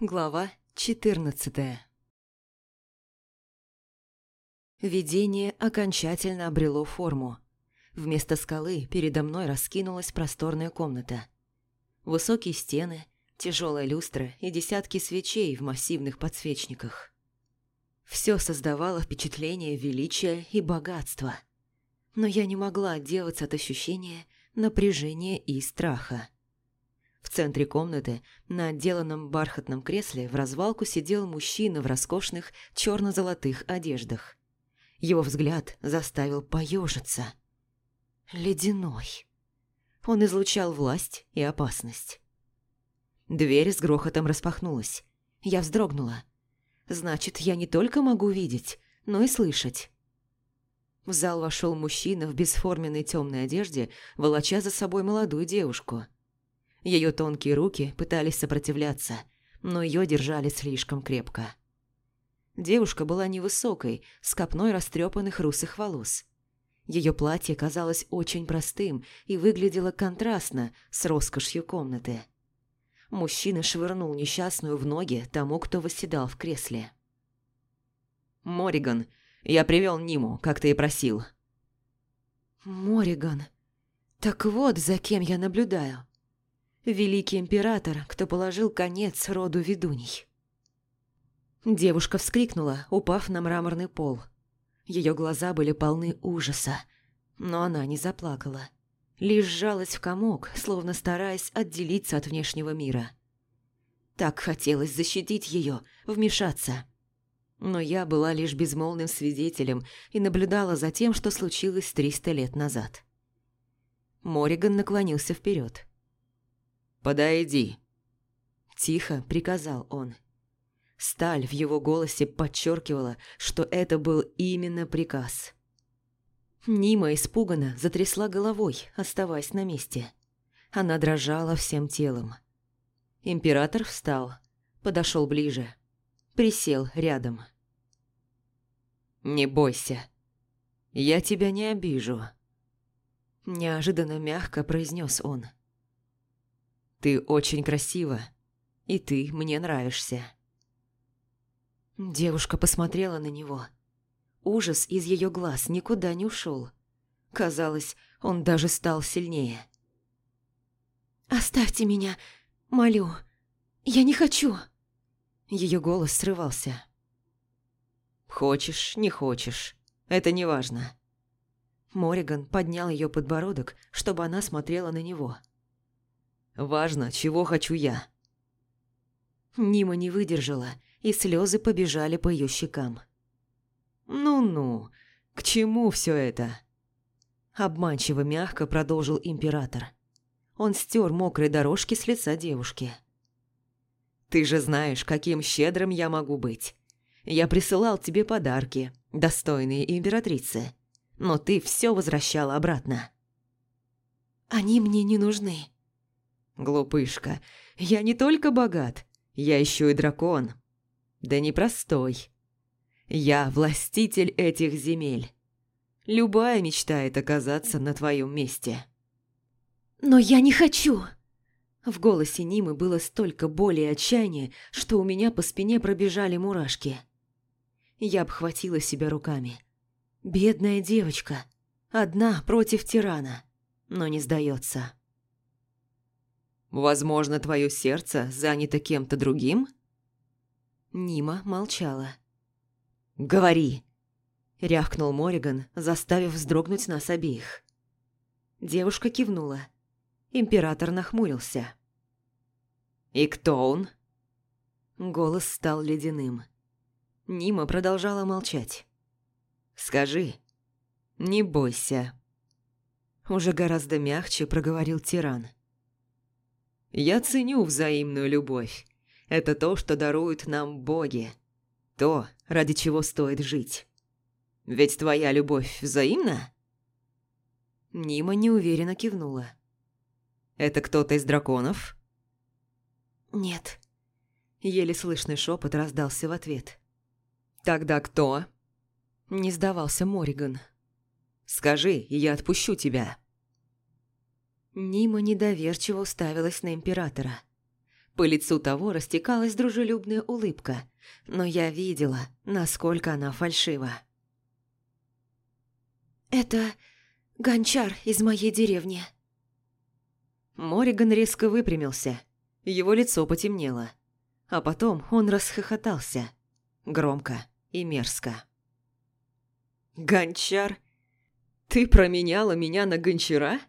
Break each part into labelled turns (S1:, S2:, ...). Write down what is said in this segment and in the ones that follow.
S1: Глава 14 Видение окончательно обрело форму. Вместо скалы передо мной раскинулась просторная комната. Высокие стены, тяжелая люстра и десятки свечей в массивных подсвечниках. Все создавало впечатление величия и богатства. Но я не могла отделаться от ощущения напряжения и страха. В центре комнаты, на отделанном бархатном кресле, в развалку сидел мужчина в роскошных черно-золотых одеждах. Его взгляд заставил поежиться. Ледяной. Он излучал власть и опасность. Дверь с грохотом распахнулась. Я вздрогнула. Значит, я не только могу видеть, но и слышать. В зал вошел мужчина в бесформенной темной одежде, волоча за собой молодую девушку. Ее тонкие руки пытались сопротивляться, но ее держали слишком крепко. Девушка была невысокой, с копной растрепанных русых волос. Ее платье казалось очень простым и выглядело контрастно с роскошью комнаты. Мужчина швырнул несчастную в ноги тому, кто восседал в кресле. «Мориган, я привел Ниму, как ты и просил». «Мориган. Так вот, за кем я наблюдаю великий император, кто положил конец роду ведуней. Девушка вскрикнула, упав на мраморный пол. Ее глаза были полны ужаса, но она не заплакала. Лишь сжалась в комок, словно стараясь отделиться от внешнего мира. Так хотелось защитить ее, вмешаться. Но я была лишь безмолвным свидетелем и наблюдала за тем, что случилось триста лет назад. Мориган наклонился вперед. «Подойди!» Тихо приказал он. Сталь в его голосе подчеркивала, что это был именно приказ. Нима испуганно затрясла головой, оставаясь на месте. Она дрожала всем телом. Император встал, подошел ближе, присел рядом. «Не бойся, я тебя не обижу», – неожиданно мягко произнес он. Ты очень красива, и ты мне нравишься». Девушка посмотрела на него. Ужас из ее глаз никуда не ушел. Казалось, он даже стал сильнее. «Оставьте меня, молю. Я не хочу». Ее голос срывался. «Хочешь, не хочешь. Это не важно». Мориган поднял ее подбородок, чтобы она смотрела на него. Важно, чего хочу я». Нима не выдержала, и слезы побежали по ее щекам. «Ну-ну, к чему все это?» Обманчиво мягко продолжил император. Он стер мокрые дорожки с лица девушки. «Ты же знаешь, каким щедрым я могу быть. Я присылал тебе подарки, достойные императрицы, но ты все возвращала обратно». «Они мне не нужны», «Глупышка, я не только богат, я еще и дракон. Да непростой. Я властитель этих земель. Любая мечтает оказаться на твоем месте». «Но я не хочу!» В голосе Нимы было столько боли и отчаяния, что у меня по спине пробежали мурашки. Я обхватила себя руками. Бедная девочка. Одна против тирана. Но не сдается. Возможно, твое сердце занято кем-то другим?» Нима молчала. «Говори!» – рявкнул Мориган, заставив вздрогнуть нас обеих. Девушка кивнула. Император нахмурился. «И кто он?» Голос стал ледяным. Нима продолжала молчать. «Скажи, не бойся». Уже гораздо мягче проговорил тиран. Я ценю взаимную любовь. Это то, что даруют нам боги. То, ради чего стоит жить. Ведь твоя любовь взаимна?» Нима неуверенно кивнула. «Это кто-то из драконов?» «Нет». Еле слышный шепот раздался в ответ. «Тогда кто?» Не сдавался Мориган. «Скажи, и я отпущу тебя». Нима недоверчиво уставилась на императора. По лицу того растекалась дружелюбная улыбка, но я видела, насколько она фальшива.
S2: «Это гончар из моей деревни».
S1: Мориган резко выпрямился, его лицо потемнело, а потом он расхохотался, громко и мерзко. «Гончар? Ты променяла меня на гончара?»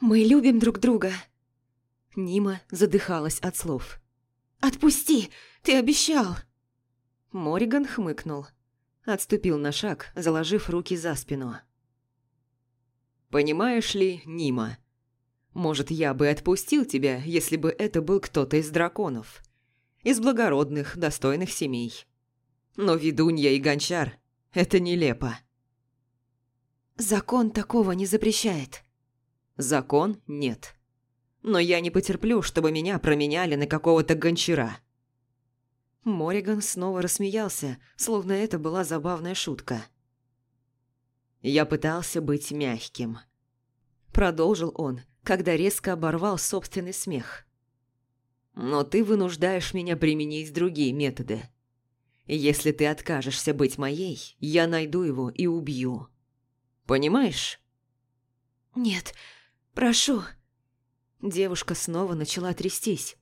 S2: «Мы любим друг друга»,
S1: Нима задыхалась от слов.
S2: «Отпусти! Ты обещал!»
S1: Мориган хмыкнул. Отступил на шаг, заложив руки за спину. «Понимаешь ли, Нима, может, я бы отпустил тебя, если бы это был кто-то из драконов. Из благородных, достойных семей. Но ведунья и гончар – это нелепо».
S2: «Закон такого не запрещает».
S1: «Закон нет» но я не потерплю, чтобы меня променяли на какого-то гончара». Мориган снова рассмеялся, словно это была забавная шутка. «Я пытался быть мягким», – продолжил он, когда резко оборвал собственный смех. «Но ты вынуждаешь меня применить другие методы. Если ты откажешься быть моей, я найду его и убью. Понимаешь?»
S2: «Нет, прошу»,
S1: Девушка снова начала трястись.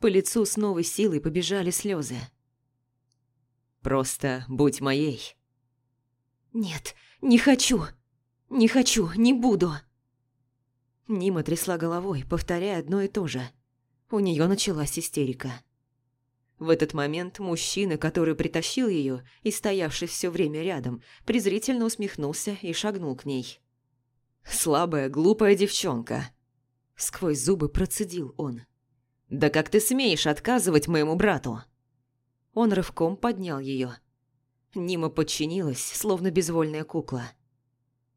S1: По лицу с новой силой побежали слезы. «Просто будь моей».
S2: «Нет, не хочу. Не хочу, не буду».
S1: Нима трясла головой, повторяя одно и то же. У нее началась истерика. В этот момент мужчина, который притащил ее и стоявший все время рядом, презрительно усмехнулся и шагнул к ней. «Слабая, глупая девчонка», Сквозь зубы процедил он. «Да как ты смеешь отказывать моему брату?» Он рывком поднял ее. Нима подчинилась, словно безвольная кукла.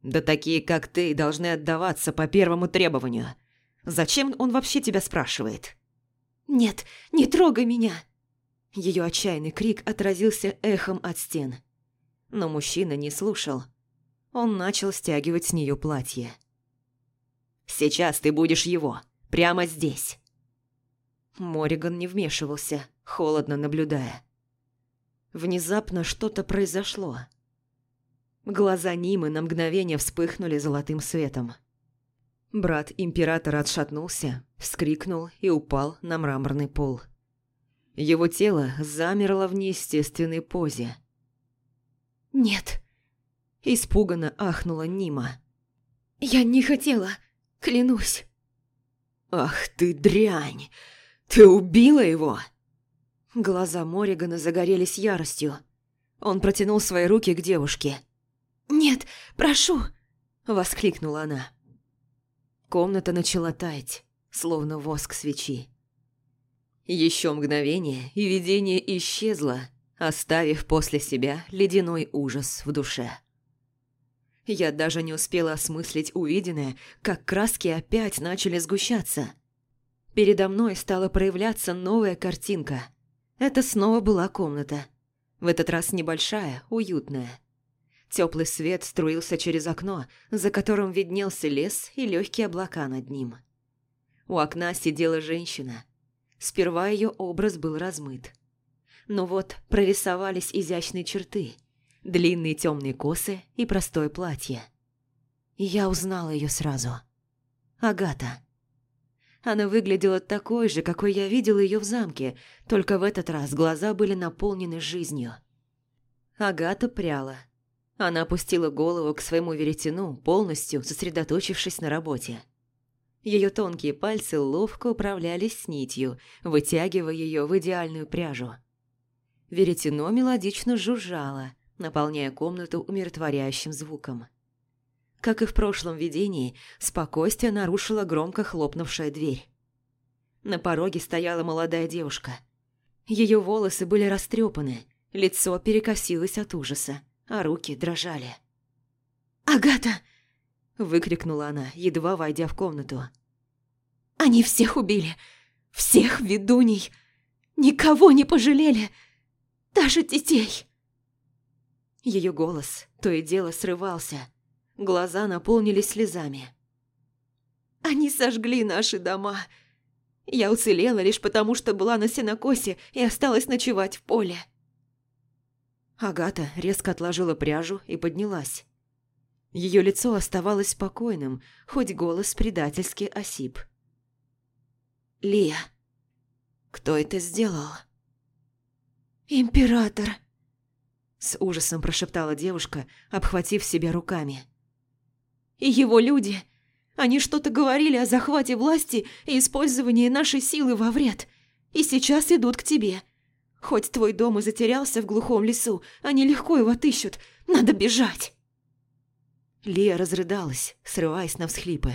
S1: «Да такие, как ты, должны отдаваться по первому требованию. Зачем он вообще тебя спрашивает?»
S2: «Нет, не трогай меня!»
S1: Ее отчаянный крик отразился эхом от стен. Но мужчина не слушал. Он начал стягивать с нее платье. Сейчас ты будешь его. Прямо здесь». Мориган не вмешивался, холодно наблюдая. Внезапно что-то произошло. Глаза Нимы на мгновение вспыхнули золотым светом. Брат императора отшатнулся, вскрикнул и упал на мраморный пол. Его тело замерло в неестественной позе.
S2: «Нет!»
S1: – испуганно ахнула Нима.
S2: «Я не хотела! Клянусь.
S1: Ах ты дрянь! Ты убила его? Глаза Моригана загорелись яростью. Он протянул свои руки к девушке.
S2: «Нет, прошу!»
S1: – воскликнула она. Комната начала таять, словно воск свечи. Еще мгновение, и видение исчезло, оставив после себя ледяной ужас в душе. Я даже не успела осмыслить увиденное, как краски опять начали сгущаться. Передо мной стала проявляться новая картинка. Это снова была комната. В этот раз небольшая, уютная. Теплый свет струился через окно, за которым виднелся лес и легкие облака над ним. У окна сидела женщина. Сперва ее образ был размыт. Но вот прорисовались изящные черты – длинные темные косы и простое платье. Я узнала ее сразу. Агата. Она выглядела такой же, какой я видела ее в замке, только в этот раз глаза были наполнены жизнью. Агата пряла. Она опустила голову к своему веретену, полностью сосредоточившись на работе. Ее тонкие пальцы ловко управлялись с нитью, вытягивая ее в идеальную пряжу. Веретено мелодично жужжало – наполняя комнату умиротворяющим звуком. Как и в прошлом видении, спокойствие нарушила громко хлопнувшая дверь. На пороге стояла молодая девушка. Ее волосы были растрепаны, лицо перекосилось от ужаса, а руки дрожали.
S2: «Агата!»
S1: – выкрикнула она, едва войдя в комнату.
S2: «Они всех убили! Всех ведуней! Никого не пожалели! Даже детей!»
S1: Ее голос то и дело срывался. Глаза наполнились слезами.
S2: «Они сожгли наши дома. Я уцелела лишь потому, что была на сенокосе и осталась ночевать в поле.
S1: Агата резко отложила пряжу и поднялась. Ее лицо оставалось спокойным, хоть голос предательски осип.
S2: «Лия,
S1: кто это сделал?»
S2: «Император!»
S1: С ужасом прошептала девушка, обхватив себя руками.
S2: «И его люди! Они что-то говорили о захвате власти и использовании нашей силы во вред, и сейчас идут к тебе. Хоть твой дом и затерялся в глухом лесу, они легко его отыщут. Надо бежать!»
S1: Лия разрыдалась, срываясь на всхлипы.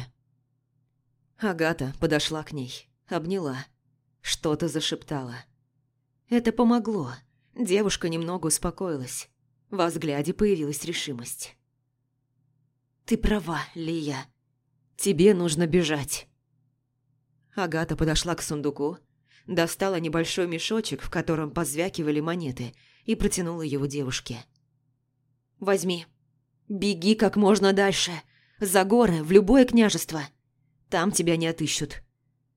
S1: Агата подошла к ней, обняла, что-то зашептала. Это помогло. Девушка немного успокоилась. Во взгляде появилась решимость. «Ты права, Лия. Тебе нужно бежать». Агата подошла к сундуку, достала небольшой мешочек, в котором позвякивали монеты, и протянула его девушке. «Возьми. Беги как можно дальше. За горы, в любое княжество. Там тебя не отыщут.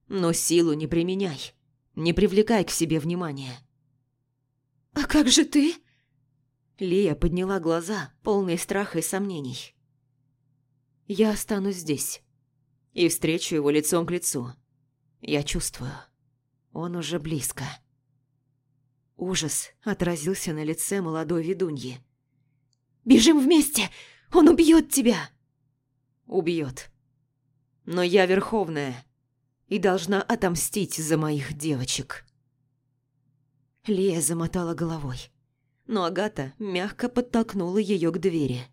S1: Но силу не применяй. Не привлекай к себе внимания».
S2: «А как же ты?»
S1: Лия подняла глаза, полные страха и сомнений. «Я останусь здесь и встречу его лицом к лицу. Я чувствую, он уже близко». Ужас отразился на лице молодой ведуньи.
S2: «Бежим вместе! Он убьет тебя!»
S1: «Убьет. Но я верховная и должна отомстить за моих девочек». Лия замотала головой, но Агата мягко подтолкнула ее к двери.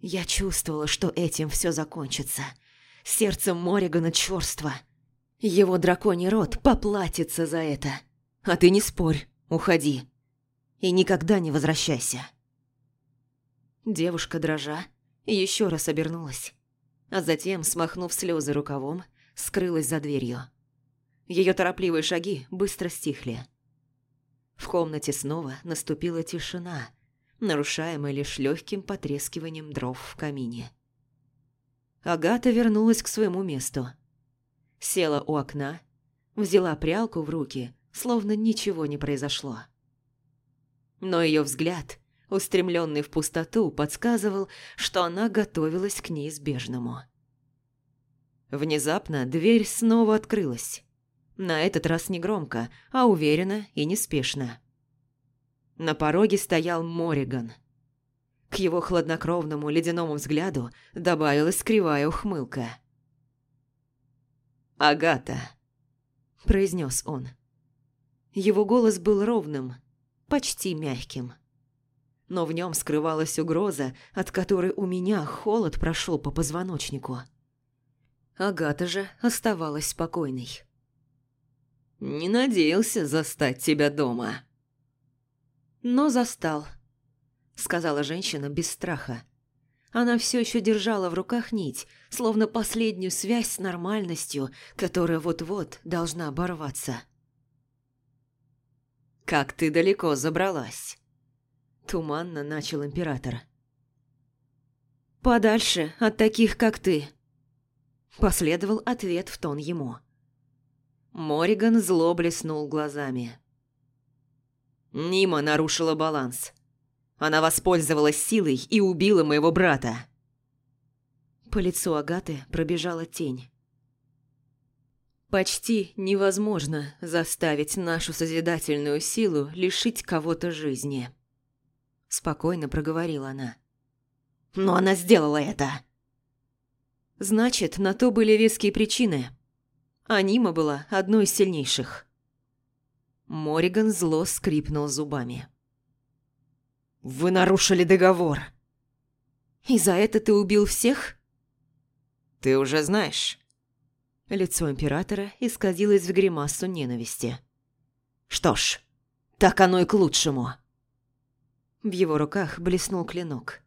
S1: Я чувствовала, что этим все закончится. Сердце Моригана чёрство. Его драконий род поплатится за это. А ты не спорь, уходи. И никогда не возвращайся. Девушка, дрожа, еще раз обернулась, а затем, смахнув слезы рукавом, скрылась за дверью. Ее торопливые шаги быстро стихли. В комнате снова наступила тишина, нарушаемая лишь легким потрескиванием дров в камине. Агата вернулась к своему месту. Села у окна, взяла прялку в руки, словно ничего не произошло. Но ее взгляд, устремленный в пустоту, подсказывал, что она готовилась к неизбежному. Внезапно дверь снова открылась. На этот раз не громко, а уверенно и неспешно. На пороге стоял Мориган. К его хладнокровному ледяному взгляду добавилась кривая ухмылка. «Агата», – произнес он. Его голос был ровным, почти мягким. Но в нем скрывалась угроза, от которой у меня холод прошел по позвоночнику. Агата же оставалась спокойной. Не надеялся застать тебя дома. Но застал, сказала женщина без страха. Она все еще держала в руках нить, словно последнюю связь с нормальностью, которая вот-вот должна оборваться. «Как ты далеко забралась?» Туманно начал император. «Подальше от таких, как ты», Последовал ответ в тон ему. Мориган зло блеснул глазами. Нима нарушила баланс. Она воспользовалась силой и убила моего брата. По лицу Агаты пробежала тень. Почти невозможно заставить нашу созидательную силу лишить кого-то жизни. Спокойно проговорила она. Но она сделала это. Значит, на то были веские причины а Нима была одной из сильнейших. Мориган зло скрипнул зубами. «Вы нарушили договор!» «И за это ты убил всех?» «Ты уже знаешь». Лицо императора исказилось в гримасу ненависти. «Что ж, так оно и к лучшему». В его руках блеснул клинок.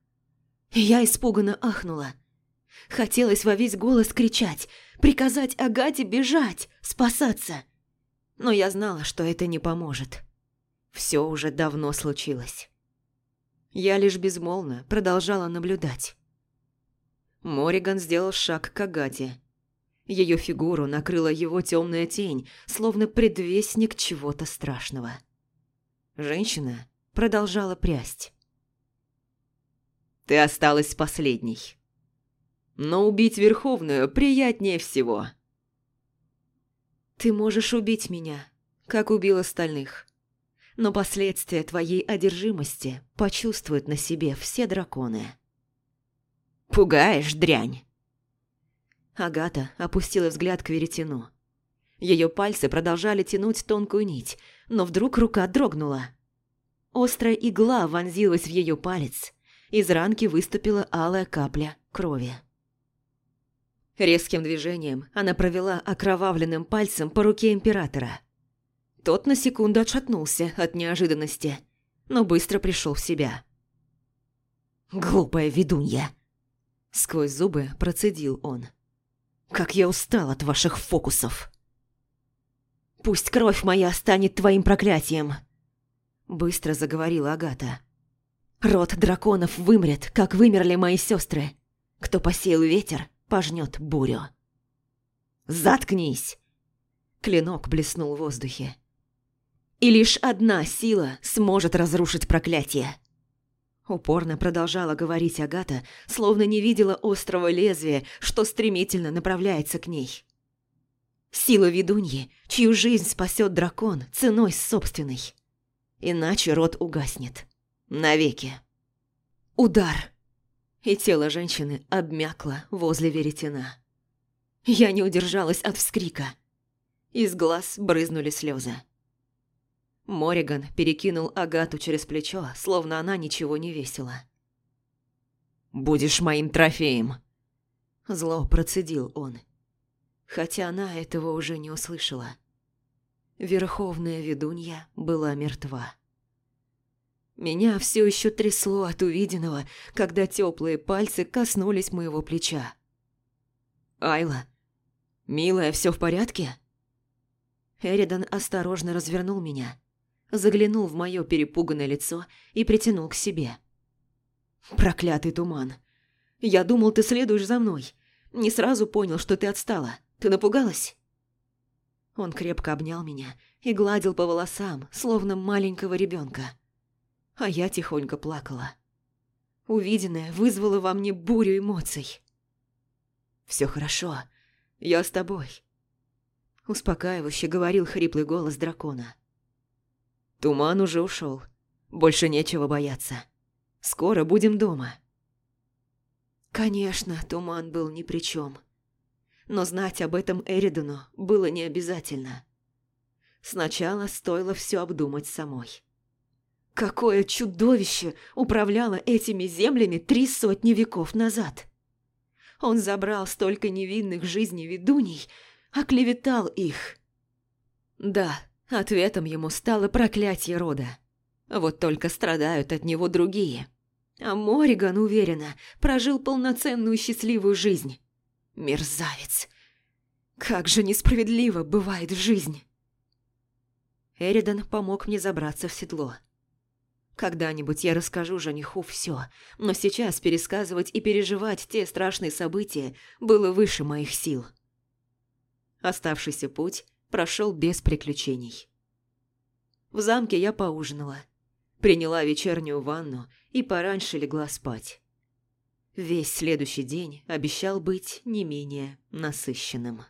S1: Я испуганно ахнула. Хотелось во весь голос кричать, приказать Агате бежать, спасаться. Но я знала, что это не поможет. Все уже давно случилось. Я лишь безмолвно продолжала наблюдать. Мориган сделал шаг к Агате. Ее фигуру накрыла его темная тень, словно предвестник чего-то страшного. Женщина продолжала прясть. «Ты осталась последней. Но убить Верховную приятнее всего».
S2: «Ты можешь убить меня, как убил остальных. Но последствия твоей одержимости почувствуют на себе все драконы».
S1: «Пугаешь, дрянь!»
S2: Агата опустила взгляд к веретену. Ее пальцы продолжали тянуть тонкую нить, но вдруг рука дрогнула. Острая игла вонзилась в ее палец. Из ранки выступила алая капля крови. Резким движением она провела окровавленным пальцем по руке императора. Тот на секунду отшатнулся от неожиданности, но быстро пришел в себя.
S1: «Глупая ведунья!» Сквозь зубы процедил он. Как я устал от ваших фокусов.
S2: Пусть кровь моя станет твоим проклятием, быстро заговорила Агата. Род драконов вымрет, как вымерли мои сестры. Кто посеял ветер, пожнет бурю.
S1: Заткнись!
S2: Клинок блеснул в воздухе. И лишь одна сила сможет разрушить проклятие. Упорно продолжала говорить Агата, словно не видела острого лезвия, что стремительно направляется к ней. Сила ведуньи, чью жизнь спасет дракон ценой собственной. Иначе рот угаснет. Навеки. Удар. И тело женщины обмякло возле веретена. Я не удержалась от вскрика. Из глаз брызнули слезы. Мориган перекинул Агату через плечо, словно она ничего не весила.
S1: «Будешь моим трофеем!»
S2: Зло процедил он. Хотя она этого уже не услышала. Верховная ведунья была мертва. Меня все еще трясло от увиденного, когда теплые пальцы коснулись моего плеча. «Айла, милая, все в порядке?» Эридан осторожно развернул меня заглянул в мое перепуганное лицо и притянул к себе. «Проклятый туман! Я думал, ты следуешь за мной. Не сразу понял, что ты отстала. Ты напугалась?» Он крепко обнял меня и гладил по волосам, словно маленького ребенка. А я тихонько плакала. Увиденное вызвало во мне бурю эмоций. «Все хорошо. Я с тобой», – успокаивающе говорил хриплый голос дракона. Туман уже ушел. Больше нечего бояться. Скоро будем дома. Конечно, туман был ни при чем. Но знать об этом Эридону было не обязательно. Сначала стоило все обдумать самой. Какое чудовище управляло этими землями три сотни веков назад! Он забрал столько невинных жизней ведуней, оклеветал их. Да, Ответом ему стало проклятие рода. Вот только страдают от него другие. А Мориган, уверенно, прожил полноценную счастливую жизнь. Мерзавец. Как же несправедливо бывает жизнь. Эридан помог мне забраться в седло. Когда-нибудь я расскажу жениху все, но сейчас пересказывать и переживать те страшные события было выше моих сил. Оставшийся путь прошел без приключений. В замке я поужинала, приняла вечернюю ванну и пораньше легла спать. Весь следующий день обещал быть не менее насыщенным.